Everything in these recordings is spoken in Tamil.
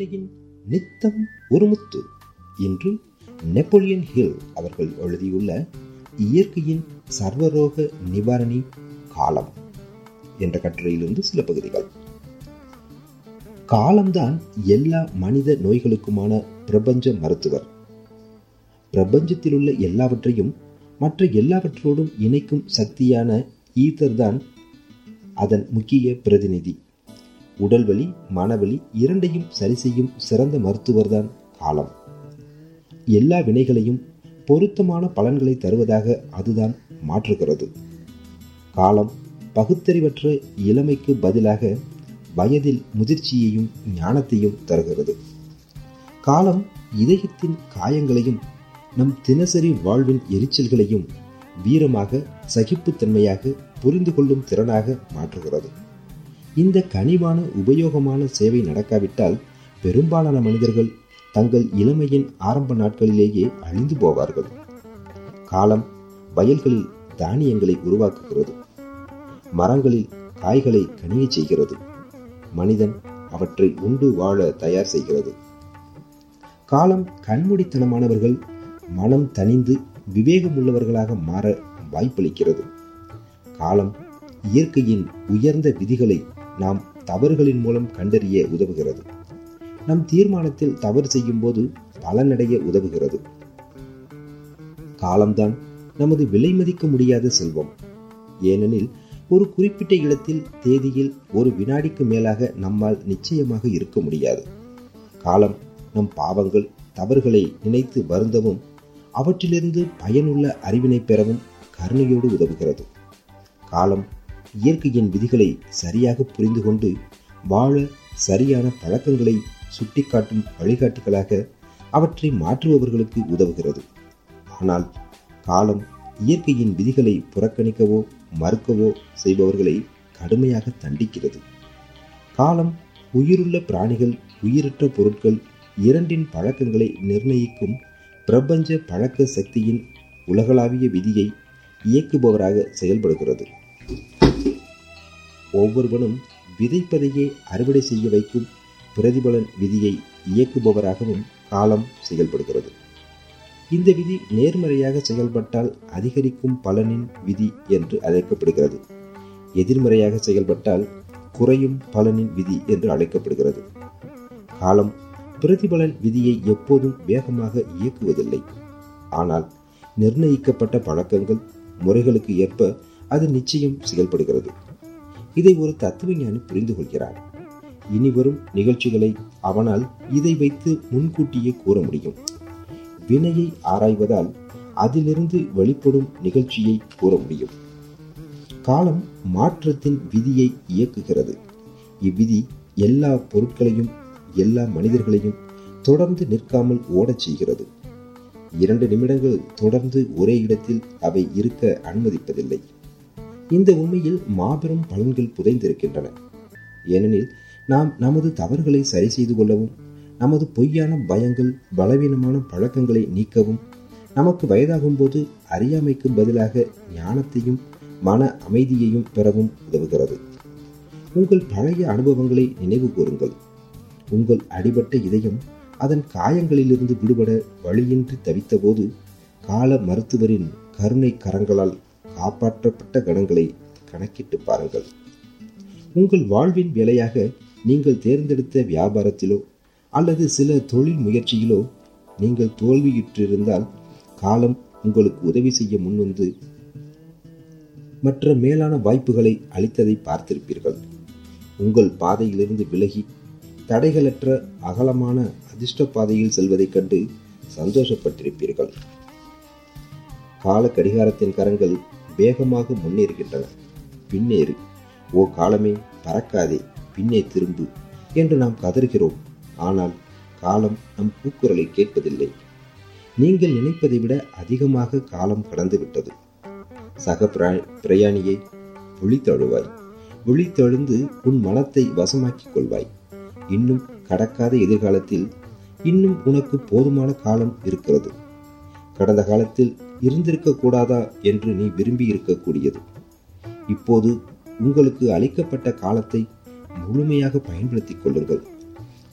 வீணையின் நித்தம் ஒருமுத்து என்று நெப்போலியன் ஹில் அவர்கள் எழுதியுள்ள இயற்கையின் சர்வரோக நிவாரணி காலம் என்ற கட்டுரையிலிருந்து சில பகுதிகள். காலம்தான் எல்லா மனித நோய்களுக்குமான பிரபஞ்ச மருத்துவர். பிரபஞ்சத்தில் உள்ள எல்லாவற்றையும் மற்ற எல்லாவற்றோடும் இணைக்கும் சக்தியான ஈத்தர் தான் அதன் முக்கிய பிரதிநிதி. உடல்வலி மனவலி இரண்டையும் சரி செய்யும் சிறந்த மருத்துவர்தான் காலம் எல்லா வினைகளையும் பொருத்தமான பலன்களை தருவதாக அதுதான் மாற்றுகிறது. காலம் பகுத்தறிவற்ற இளமைக்கு பதிலாக வயதில் முதிர்ச்சியையும் ஞானத்தையும் தருகிறது. காலம் இதயத்தின் காயங்களையும் நம் தினசரி வாழ்வின் எரிச்சல்களையும் வீரமாக சகிப்புத்தன்மையாக புரிந்து கொள்ளும் திறனாக மாற்றுகிறது. இந்த கனிவான உபயோகமான சேவை நடக்காவிட்டால் பெரும்பாலான மனிதர்கள் தங்கள் இளமையின் ஆரம்ப நாட்களிலேயே அழிந்து போவார்கள். காலம் வயல்களில் தானியங்களை உருவாக்குகிறது. மரங்களில் காய்களை கனிய செய்கிறது. மனிதன் அவற்றை உண்டு வாழ தயார் செய்கிறது. காலம் கண்மூடித்தனமானவர்கள் மனம் தனிந்து விவேகமுள்ளவர்களாக மாற வாய்ப்பளிக்கிறது. காலம் இயற்கையின் உயர்ந்த விதிகளை நாம் தவறுகளின் மூலம் கண்டறிய உதவுகிறது. நம் தீர்மானத்தில் தவறு செய்யும் போது பலனடைய உதவுகிறது. காலம்தான் நமது விலை மதிக்க முடியாத செல்வம். ஏனெனில் ஒரு குறிப்பிட்ட இடத்தில் தேதியில் ஒரு வினாடிக்கு மேலாக நம்மால் நிச்சயமாக இருக்க முடியாது. காலம் நம் பாவங்கள் தவறுகளை நினைத்து வருந்தவும் அவற்றிலிருந்து பயனுள்ள அறிவினை பெறவும் கருணையோடு உதவுகிறது. காலம் இயற்கையின் விதிகளை சரியாக புரிந்து கொண்டு வாழ சரியான பழக்கங்களை சுட்டிக்காட்டும் வழிகாட்டிகளாக அவற்றை மாற்றுபவர்களுக்கு உதவுகிறது. ஆனால் காலம் இயற்கையின் விதிகளை புறக்கணிக்கவோ மறுக்கவோ செய்பவர்களை கடுமையாக தண்டிக்கிறது. காலம் உயிருள்ள பிராணிகள் உயிரற்ற பொருட்கள் இரண்டின் பழக்கங்களை நிர்ணயிக்கும் பிரபஞ்ச பழக்க சக்தியின் உலகளாவிய விதியை இயக்குபவராக செயல்படுகிறது. ஒவ்வொருவனும் விதைப்பதையே அறுவடை செய்ய வைக்கும் பிரதிபலன் விதியை இயக்குபவராகவும் காலம் செயல்படுகிறது. இந்த விதி நேர்மறையாக செயல்பட்டால் அதிகரிக்கும் பலனின் விதி என்று அழைக்கப்படுகிறது. எதிர்மறையாக செயல்பட்டால் குறையும் பலனின் விதி என்று அழைக்கப்படுகிறது. காலம் பிரதிபலன் விதியை எப்போதும் வேகமாக இயக்குவதில்லை. ஆனால் நிர்ணயிக்கப்பட்ட பழக்கங்கள் முறைகளுக்கு ஏற்ப அது நிச்சயம் செயல்படுகிறது. இதை ஒரு தத்துவஞானி புரிந்து கொள்கிறார் இனி வரும் நிகழ்ச்சிகளை அவனால் இதை வைத்து முன்கூட்டியே கூற முடியும். வினையை ஆராய்வதால் அதிலிருந்து வெளிப்படும் நிகழ்ச்சியை கூற முடியும். காலம் மாற்றத்தின் விதியை இயக்குகிறது. இவ்விதி எல்லா பொருட்களையும் எல்லா மனிதர்களையும் தொடர்ந்து நிற்காமல் ஓடச் செய்கிறது. இரண்டு நிமிடங்கள் தொடர்ந்து ஒரே இடத்தில் அவை இருக்க அனுமதிப்பதில்லை. இந்த உண்மையில் மாபெரும் பலன்கள் புதைந்திருக்கின்றன. ஏனெனில் நாம் நமது தவறுகளை சரி செய்து கொள்ளவும் நமது பொய்யான பயங்கள் பலவீனமான பழக்கங்களை நீக்கவும் நமக்கு வயதாகும் போது அறியாமைக்கு பதிலாக ஞானத்தையும் மன அமைதியையும் பெறவும் உதவுகிறது. உங்கள் பழைய அனுபவங்களை நினைவு கூறுங்கள். உங்கள் அடிபட்ட இதயம் அதன் காயங்களிலிருந்து விடுபட வழியின்றி தவித்தபோது கால மருத்துவரின் கருணை கரங்களால் காப்பாற்றப்பட்ட கணங்களை கணக்கிட்டு பாருங்கள். உங்கள் வாழ்வின் வேலையாக நீங்கள் தேர்ந்தெடுத்த வியாபாரத்திலோ அல்லது சில தொழில் முயற்சியிலோ நீங்கள் தோல்வியுற்றிருந்தால் காலம் உங்களுக்கு உதவி செய்ய முன்வந்து மற்ற மேலான வாய்ப்புகளை அளித்ததை பார்த்திருப்பீர்கள். உங்கள் பாதையிலிருந்து விலகி தடைகளற்ற அகலமான அதிர்ஷ்ட பாதையில் செல்வதைக் கண்டு சந்தோஷப்பட்டிருப்பீர்கள். கால கடிகாரத்தின் கரங்கள் வேகமாக முன்னேறுகின்றன. பின்னேறு ஓ காலமே பறக்காதே பின்னே திரும்பு என்று நாம் கதறுகிறோம். ஆனால் காலம் நம் கூக்குரலை கேட்பதில்லை. நீங்கள் நினைப்பதை விட அதிகமாக காலம் கடந்து விட்டது. சக பிரயாணியை விழித்தழுவாய் விழித்தெழுந்து உன் மனத்தை வசமாக்கிக் கொள்வாய். இன்னும் கடக்காத எதிர்காலத்தில் இன்னும் உனக்கு போதுமான காலம் இருக்கிறது. கடந்த காலத்தில் இருந்திருக்கக்கூடாதா என்று நீ விரும்பி இருக்கக்கூடியது இப்போது உங்களுக்கு அளிக்கப்பட்ட காலத்தை முழுமையாக பயன்படுத்திக் கொள்ளுங்கள்.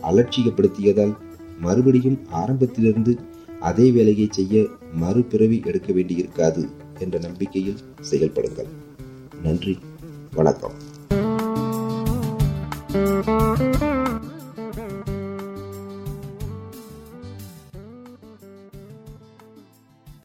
அலட்சியப்படுத்தியதால் மறுபடியும் ஆரம்பத்திலிருந்து அதே வேலையை செய்ய மறுபிறவி எடுக்க வேண்டியிருக்காது என்ற நம்பிக்கையில் செயல்படுங்கள். நன்றி. வணக்கம். thank you